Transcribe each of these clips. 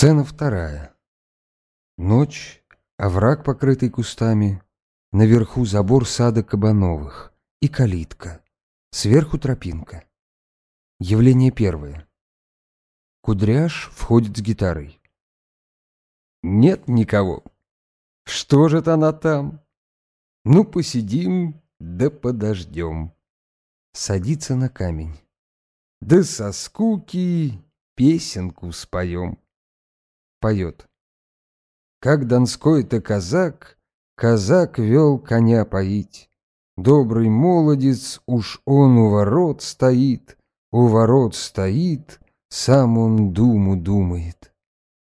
Сцена вторая. Ночь, овраг, покрытый кустами, наверху забор сада Кабановых и калитка, сверху тропинка. Явление первое. Кудряш входит с гитарой. Нет никого. Что же это она там? Ну, посидим, да подождем. Садится на камень. Да со скуки песенку споем поет. Как донской-то казак, казак вел коня поить. Добрый молодец, уж он у ворот стоит, у ворот стоит, сам он думу думает.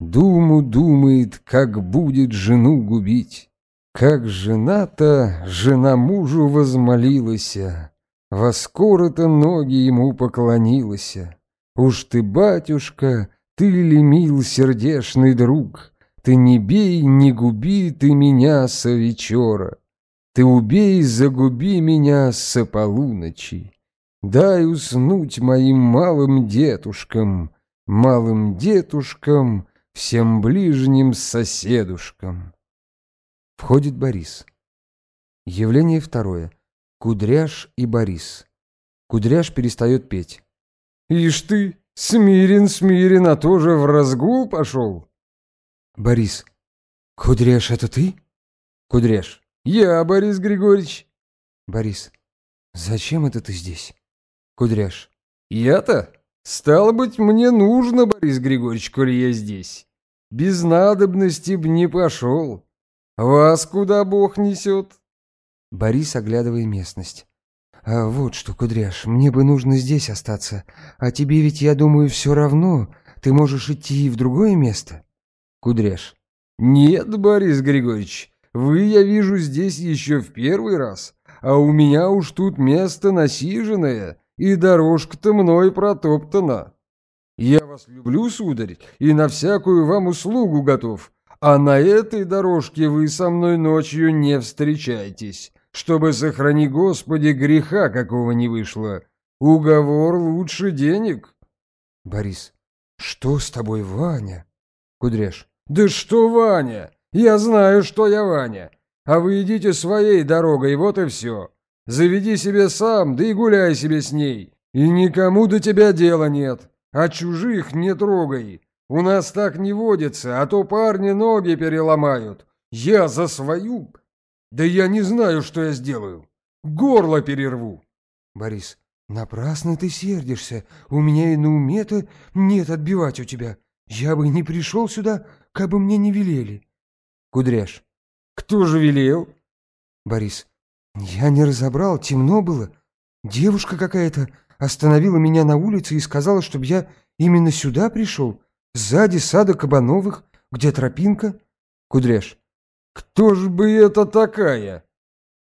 Думу думает, как будет жену губить. Как жена-то, жена мужу возмолилась, во скоро-то ноги ему поклонилась. Уж ты, батюшка, ты ли, мил сердешный друг, Ты не бей, не губи ты меня со вечера, Ты убей, загуби меня со полуночи. Дай уснуть моим малым детушкам, Малым детушкам, всем ближним соседушкам. Входит Борис. Явление второе. Кудряш и Борис. Кудряш перестает петь. «Ишь ты, Смирен, смирен, а тоже в разгул пошел. Борис. Кудряш, это ты? Кудряш. Я, Борис Григорьевич. Борис. Зачем это ты здесь? Кудряш. Я-то? Стало быть, мне нужно, Борис Григорьевич, коли я здесь. Без надобности б не пошел. Вас куда Бог несет? Борис, оглядывая местность. А вот что, Кудряш, мне бы нужно здесь остаться. А тебе ведь, я думаю, все равно. Ты можешь идти в другое место. Кудряш. Нет, Борис Григорьевич, вы, я вижу, здесь еще в первый раз. А у меня уж тут место насиженное, и дорожка-то мной протоптана. Я вас люблю, сударь, и на всякую вам услугу готов. А на этой дорожке вы со мной ночью не встречайтесь чтобы, сохрани Господи, греха какого не вышло. Уговор лучше денег. Борис. Что с тобой, Ваня? Кудряш. Да что Ваня? Я знаю, что я Ваня. А вы идите своей дорогой, вот и все. Заведи себе сам, да и гуляй себе с ней. И никому до тебя дела нет. А чужих не трогай. У нас так не водится, а то парни ноги переломают. Я за свою да я не знаю, что я сделаю. Горло перерву. Борис, напрасно ты сердишься. У меня и на уме-то нет отбивать у тебя. Я бы не пришел сюда, как бы мне не велели. Кудряш, кто же велел? Борис, я не разобрал, темно было. Девушка какая-то остановила меня на улице и сказала, чтобы я именно сюда пришел, сзади сада Кабановых, где тропинка. Кудряш, кто ж бы это такая?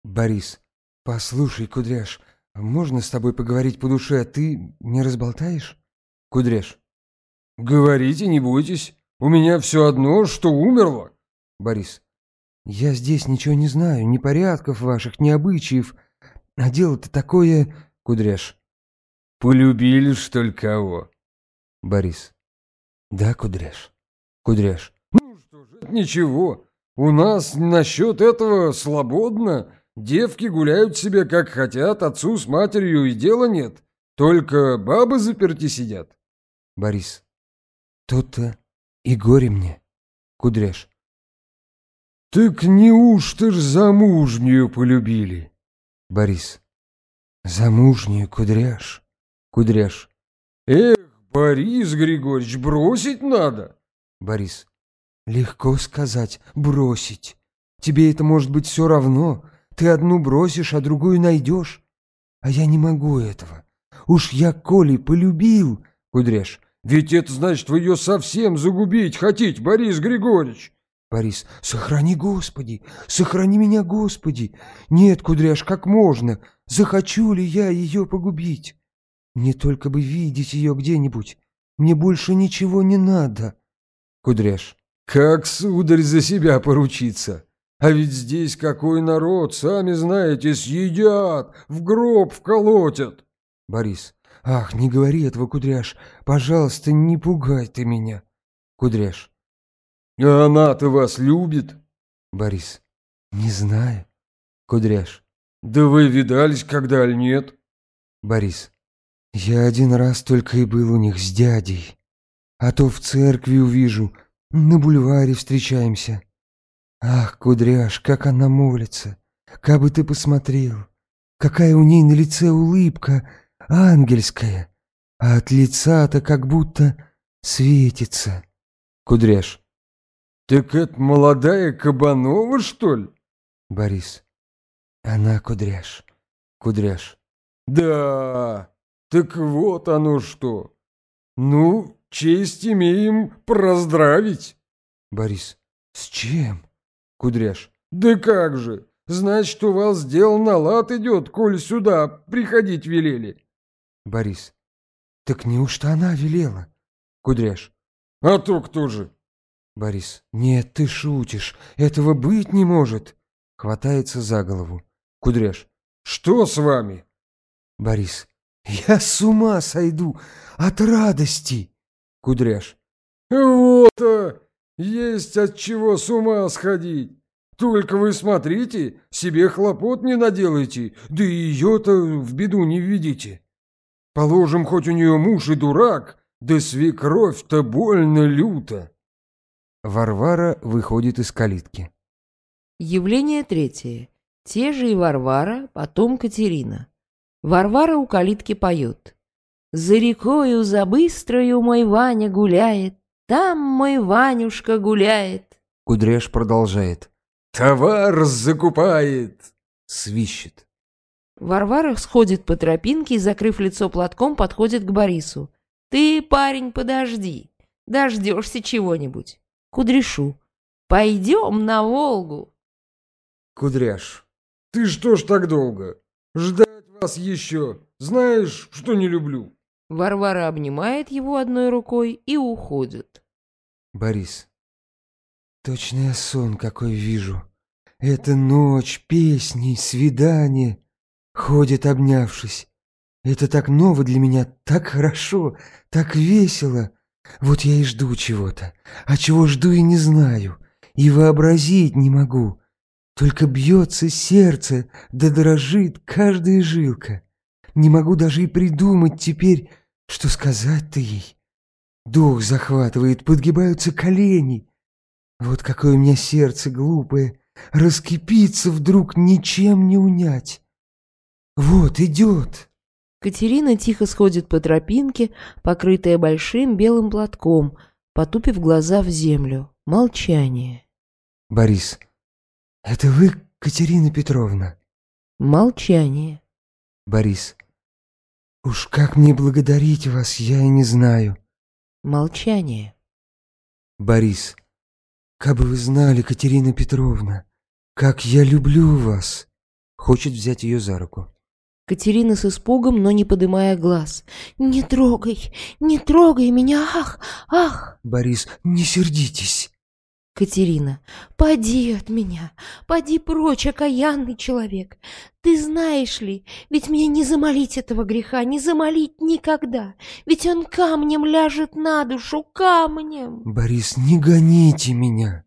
Борис. Послушай, Кудряш, можно с тобой поговорить по душе, а ты не разболтаешь? Кудряш. Говорите, не бойтесь. У меня все одно, что умерло. Борис. Я здесь ничего не знаю, ни порядков ваших, ни обычаев. А дело-то такое... Кудряш. Полюбили, что ли, кого? Борис. Да, Кудряш. Кудряш. Ну что же, ничего. У нас насчет этого свободно. Девки гуляют себе как хотят, отцу с матерью и дела нет. Только бабы заперти сидят. Борис. Тут-то и горе мне. Кудряш. Так неужто ж замужнюю полюбили? Борис. Замужнюю, Кудряш. Кудряш. Эх, Борис Григорьевич, бросить надо. Борис. Легко сказать «бросить». Тебе это может быть все равно. Ты одну бросишь, а другую найдешь. А я не могу этого. Уж я Коли полюбил. Кудряш. Ведь это значит, вы ее совсем загубить хотите, Борис Григорьевич. Борис. Сохрани, Господи, сохрани меня, Господи. Нет, Кудряш, как можно? Захочу ли я ее погубить? Мне только бы видеть ее где-нибудь. Мне больше ничего не надо. Кудряш. Как, сударь, за себя поручиться? А ведь здесь какой народ, сами знаете, съедят, в гроб вколотят. Борис. Ах, не говори этого, Кудряш. Пожалуйста, не пугай ты меня. Кудряш. А она-то вас любит? Борис. Не знаю. Кудряш. Да вы видались когда ли нет? Борис. Я один раз только и был у них с дядей. А то в церкви увижу, на бульваре встречаемся. Ах, Кудряш, как она молится. Как бы ты посмотрел. Какая у ней на лице улыбка, ангельская. А от лица-то как будто светится. Кудряш. Так это молодая Кабанова, что ли? Борис. Она Кудряш. Кудряш. Да, так вот оно что. Ну, честь имеем проздравить. Борис. С чем? Кудряш. Да как же, значит, у вас дел на лад идет, коль сюда приходить велели. Борис. Так неужто она велела? Кудряш. А то кто же? Борис. Нет, ты шутишь. Этого быть не может. Хватается за голову. Кудряш. Что с вами? Борис. Я с ума сойду от радости. Кудряш. Вот-то есть от чего с ума сходить. Только вы смотрите, себе хлопот не наделайте, да и ее-то в беду не видите. Положим, хоть у нее муж и дурак, да свекровь-то больно люто. Варвара выходит из калитки. Явление третье. Те же и Варвара, потом Катерина. Варвара у калитки поет. «За рекою, за быстрою мой Ваня гуляет, там мой Ванюшка гуляет». Кудряш продолжает. «Товар закупает!» Свищет. Варвара сходит по тропинке и, закрыв лицо платком, подходит к Борису. «Ты, парень, подожди. Дождешься чего-нибудь. Кудряшу. Пойдем на Волгу». «Кудряш, ты что ж так долго? Ждать вас еще. Знаешь, что не люблю». Варвара обнимает его одной рукой и уходит. Борис. Точно я сон какой вижу. Это ночь, песни, свидание. Ходят обнявшись. Это так ново для меня, так хорошо, так весело. Вот я и жду чего-то. А чего жду и не знаю. И вообразить не могу. Только бьется сердце, да дрожит каждая жилка. Не могу даже и придумать теперь, что сказать-то ей. Дух захватывает, подгибаются колени. Вот какое у меня сердце глупое, раскипится вдруг ничем не унять. Вот идет. Катерина тихо сходит по тропинке, покрытая большим белым платком, потупив глаза в землю. Молчание. Борис. Это вы, Катерина Петровна? Молчание. Борис. Уж как мне благодарить вас, я и не знаю. Молчание. Борис. Как бы вы знали, Катерина Петровна, как я люблю вас. Хочет взять ее за руку. Катерина с испугом, но не поднимая глаз. «Не трогай! Не трогай меня! Ах! Ах!» Борис, не сердитесь. Катерина. «Поди от меня! Поди прочь, окаянный человек! Ты знаешь ли, ведь мне не замолить этого греха, не замолить никогда! Ведь он камнем ляжет на душу, камнем!» Борис, не гоните меня.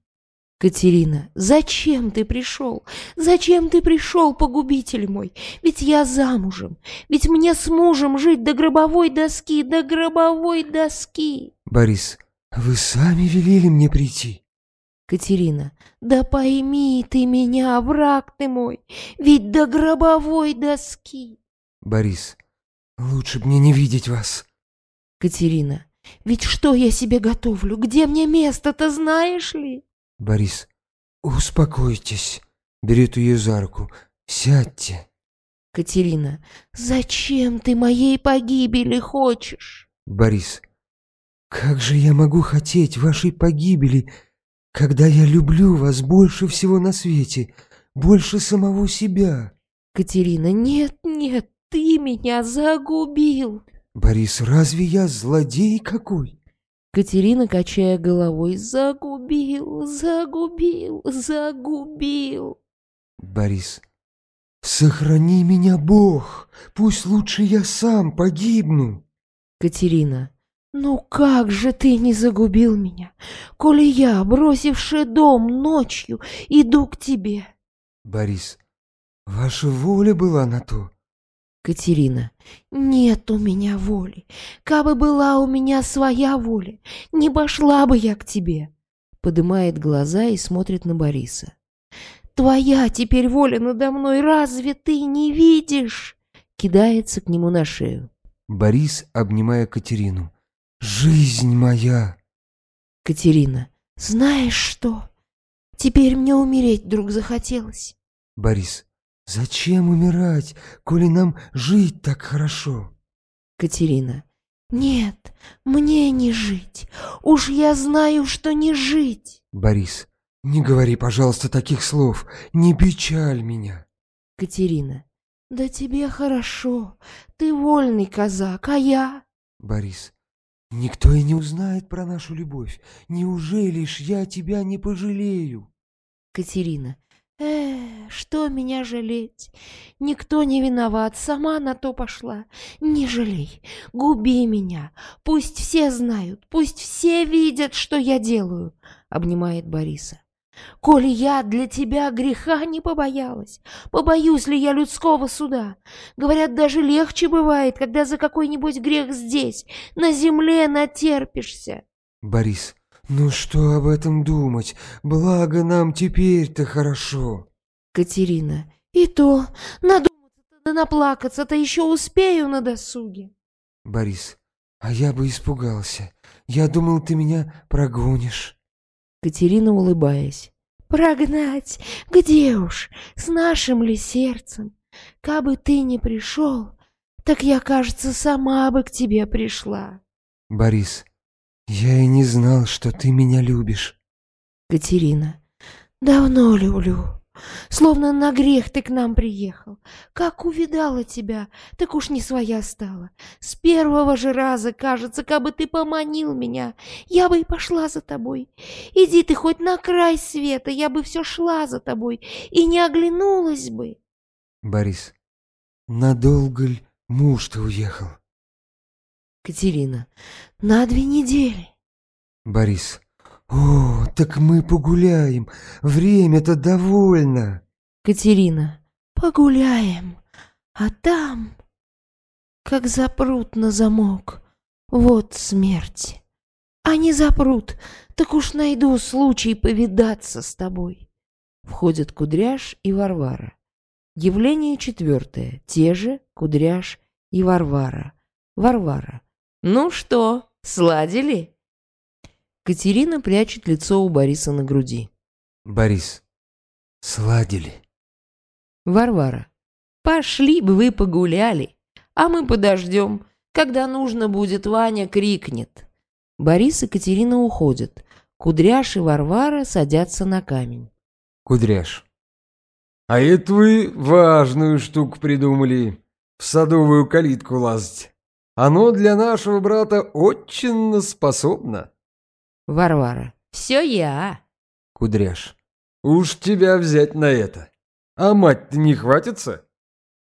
Катерина, зачем ты пришел? Зачем ты пришел, погубитель мой? Ведь я замужем, ведь мне с мужем жить до гробовой доски, до гробовой доски. Борис, вы сами велели мне прийти. Катерина, да пойми ты меня, враг ты мой, ведь до гробовой доски. Борис, лучше б мне не видеть вас. Катерина, ведь что я себе готовлю? Где мне место-то, знаешь ли? Борис, успокойтесь. Берет ее за руку. Сядьте. Катерина, зачем ты моей погибели хочешь? Борис, как же я могу хотеть вашей погибели, когда я люблю вас больше всего на свете, больше самого себя? Катерина, нет, нет, ты меня загубил. Борис, разве я злодей какой? Катерина, качая головой, загубил, загубил, загубил. Борис, сохрани меня, Бог, пусть лучше я сам погибну. Катерина, Ну как же ты не загубил меня, коли я, бросивший дом ночью, иду к тебе? Борис. Ваша воля была на то. Катерина. Нет у меня воли. Кабы была у меня своя воля, не пошла бы я к тебе. Подымает глаза и смотрит на Бориса. Твоя теперь воля надо мной, разве ты не видишь? Кидается к нему на шею. Борис, обнимая Катерину. Жизнь моя. Катерина. Знаешь что? Теперь мне умереть вдруг захотелось. Борис. Зачем умирать, коли нам жить так хорошо? Катерина. Нет, мне не жить. Уж я знаю, что не жить. Борис. Не говори, пожалуйста, таких слов. Не печаль меня. Катерина. Да тебе хорошо. Ты вольный казак, а я... Борис. Никто и не узнает про нашу любовь. Неужели ж я тебя не пожалею? Катерина. Э, что меня жалеть? Никто не виноват, сама на то пошла. Не жалей, губи меня. Пусть все знают, пусть все видят, что я делаю. Обнимает Бориса. Коли я для тебя греха не побоялась, побоюсь ли я людского суда? Говорят, даже легче бывает, когда за какой-нибудь грех здесь, на земле натерпишься. Борис, ну что об этом думать? Благо нам теперь-то хорошо. Катерина, и то, надуматься-то да наплакаться-то еще успею на досуге. Борис, а я бы испугался. Я думал, ты меня прогонишь. Катерина, улыбаясь. «Прогнать? Где уж? С нашим ли сердцем? Кабы ты не пришел, так я, кажется, сама бы к тебе пришла». Борис, я и не знал, что ты меня любишь. Катерина, давно люблю. Словно на грех ты к нам приехал. Как увидала тебя, так уж не своя стала. С первого же раза, кажется, как бы ты поманил меня, я бы и пошла за тобой. Иди ты хоть на край света, я бы все шла за тобой и не оглянулась бы. Борис, надолго ли муж-то уехал? Катерина, на две недели. Борис, «О, так мы погуляем. Время-то довольно». Катерина. «Погуляем. А там...» «Как запрут на замок. Вот смерть. А не запрут, так уж найду случай повидаться с тобой». Входят Кудряш и Варвара. Явление четвертое. Те же Кудряш и Варвара. Варвара. «Ну что, сладили?» Катерина прячет лицо у Бориса на груди. Борис. Сладили. Варвара. Пошли бы вы погуляли, а мы подождем. Когда нужно будет, Ваня крикнет. Борис и Катерина уходят. Кудряш и Варвара садятся на камень. Кудряш. А это вы важную штуку придумали. В садовую калитку лазать. Оно для нашего брата очень способно. Варвара. «Все я». Кудряш. «Уж тебя взять на это. А мать-то не хватится?»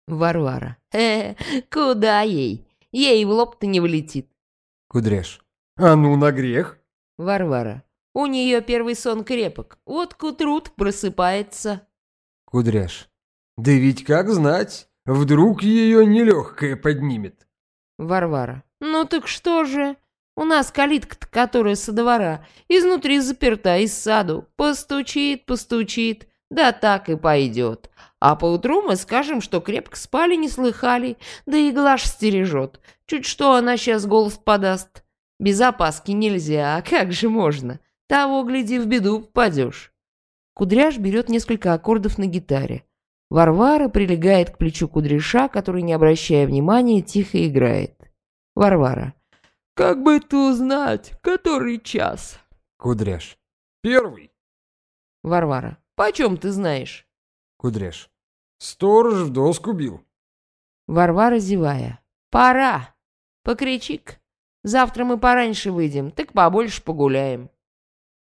Варвара. «Э, куда ей? Ей в лоб-то не влетит». Кудряш. «А ну на грех». Варвара. «У нее первый сон крепок. Вот к утру просыпается». Кудряш. «Да ведь как знать, вдруг ее нелегкое поднимет». Варвара. «Ну так что же? У нас калитка которая со двора, изнутри заперта, из саду. Постучит, постучит, да так и пойдет. А поутру мы скажем, что крепко спали, не слыхали, да и Глаш стережет. Чуть что она сейчас голос подаст. Без опаски нельзя, а как же можно? Того, гляди, в беду попадешь. Кудряш берет несколько аккордов на гитаре. Варвара прилегает к плечу кудряша, который, не обращая внимания, тихо играет. Варвара. Как бы ты узнать, который час? Кудряш. Первый. Варвара. Почем ты знаешь? Кудряш. Сторож в доску бил. Варвара, зевая. Пора. Покричик. Завтра мы пораньше выйдем, так побольше погуляем.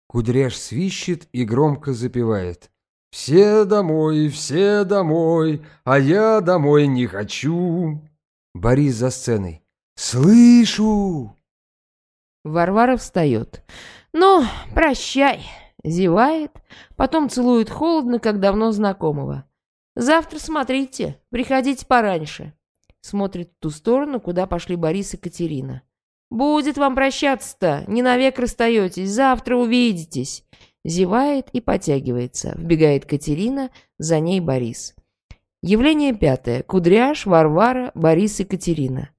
Кудряш свищет и громко запевает. «Все домой, все домой, а я домой не хочу». Борис за сценой. «Слышу!» Варвара встает. «Ну, прощай!» Зевает, потом целует холодно, как давно знакомого. «Завтра смотрите, приходите пораньше». Смотрит в ту сторону, куда пошли Борис и Катерина. «Будет вам прощаться-то, не навек расстаетесь, завтра увидитесь». Зевает и потягивается. Вбегает Катерина, за ней Борис. Явление пятое. Кудряш, Варвара, Борис и Катерина.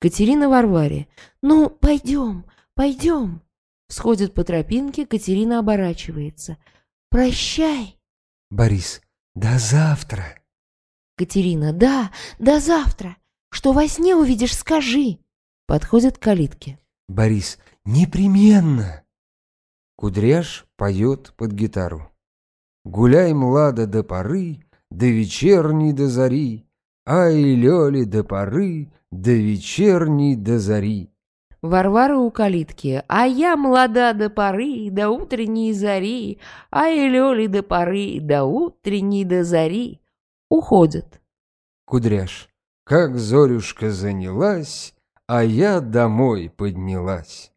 Катерина Варваре. «Ну, пойдем, пойдем». Сходит по тропинке, Катерина оборачивается. «Прощай». Борис. До завтра. Катерина. «Да, до завтра. Что во сне увидишь, скажи». Подходит к калитке. Борис. Непременно. Кудряш поет под гитару. Гуляй, млада, до поры, до вечерней до зари, Ай, лёли, до поры, до вечерней до зари. Варвара у калитки. А я молода до поры, до утренней зари, Ай, лёли, до поры, до утренней до зари. Уходит. Кудряш. Как зорюшка занялась, а я домой поднялась.